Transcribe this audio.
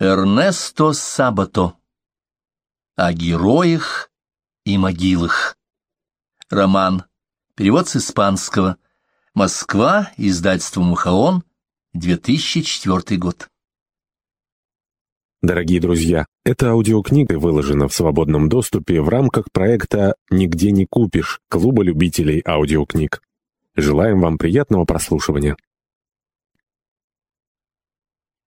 Эрнесто Сабато. О героях и могилах. Роман. Перевод с испанского. Москва. Издательство Мухаон. 2004 год. Дорогие друзья, эта аудиокнига выложена в свободном доступе в рамках проекта «Нигде не купишь» Клуба любителей аудиокниг. Желаем вам приятного прослушивания.